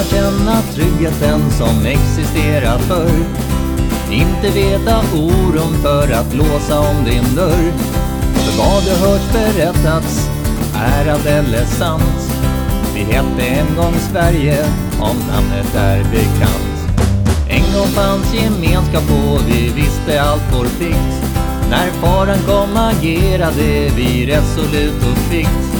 kunna känna tryggheten som existerat förr inte veta oron för att låsa om din dörr. För vad du hört berättats är alldeles eller sant. Vi hette en gång Sverige, om namnet är bekant. En gång fanns gemenskap och vi visste allt vår plikt. När faran kom agerade vi resolut och kvickt.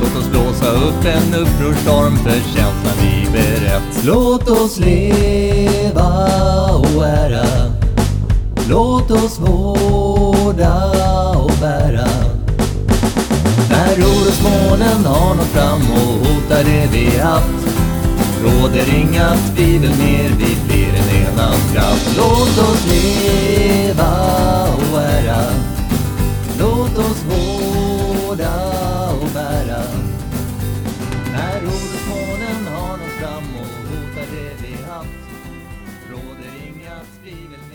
Låt oss blåsa upp en upprorstorm för känslan vi berett Låt oss leva och ära. Låt oss vårda och bära. När orosmolnen har nått fram och hotar det vi haft Råder inga tvivel mer, vi blir en enad kraft. Låt oss leva har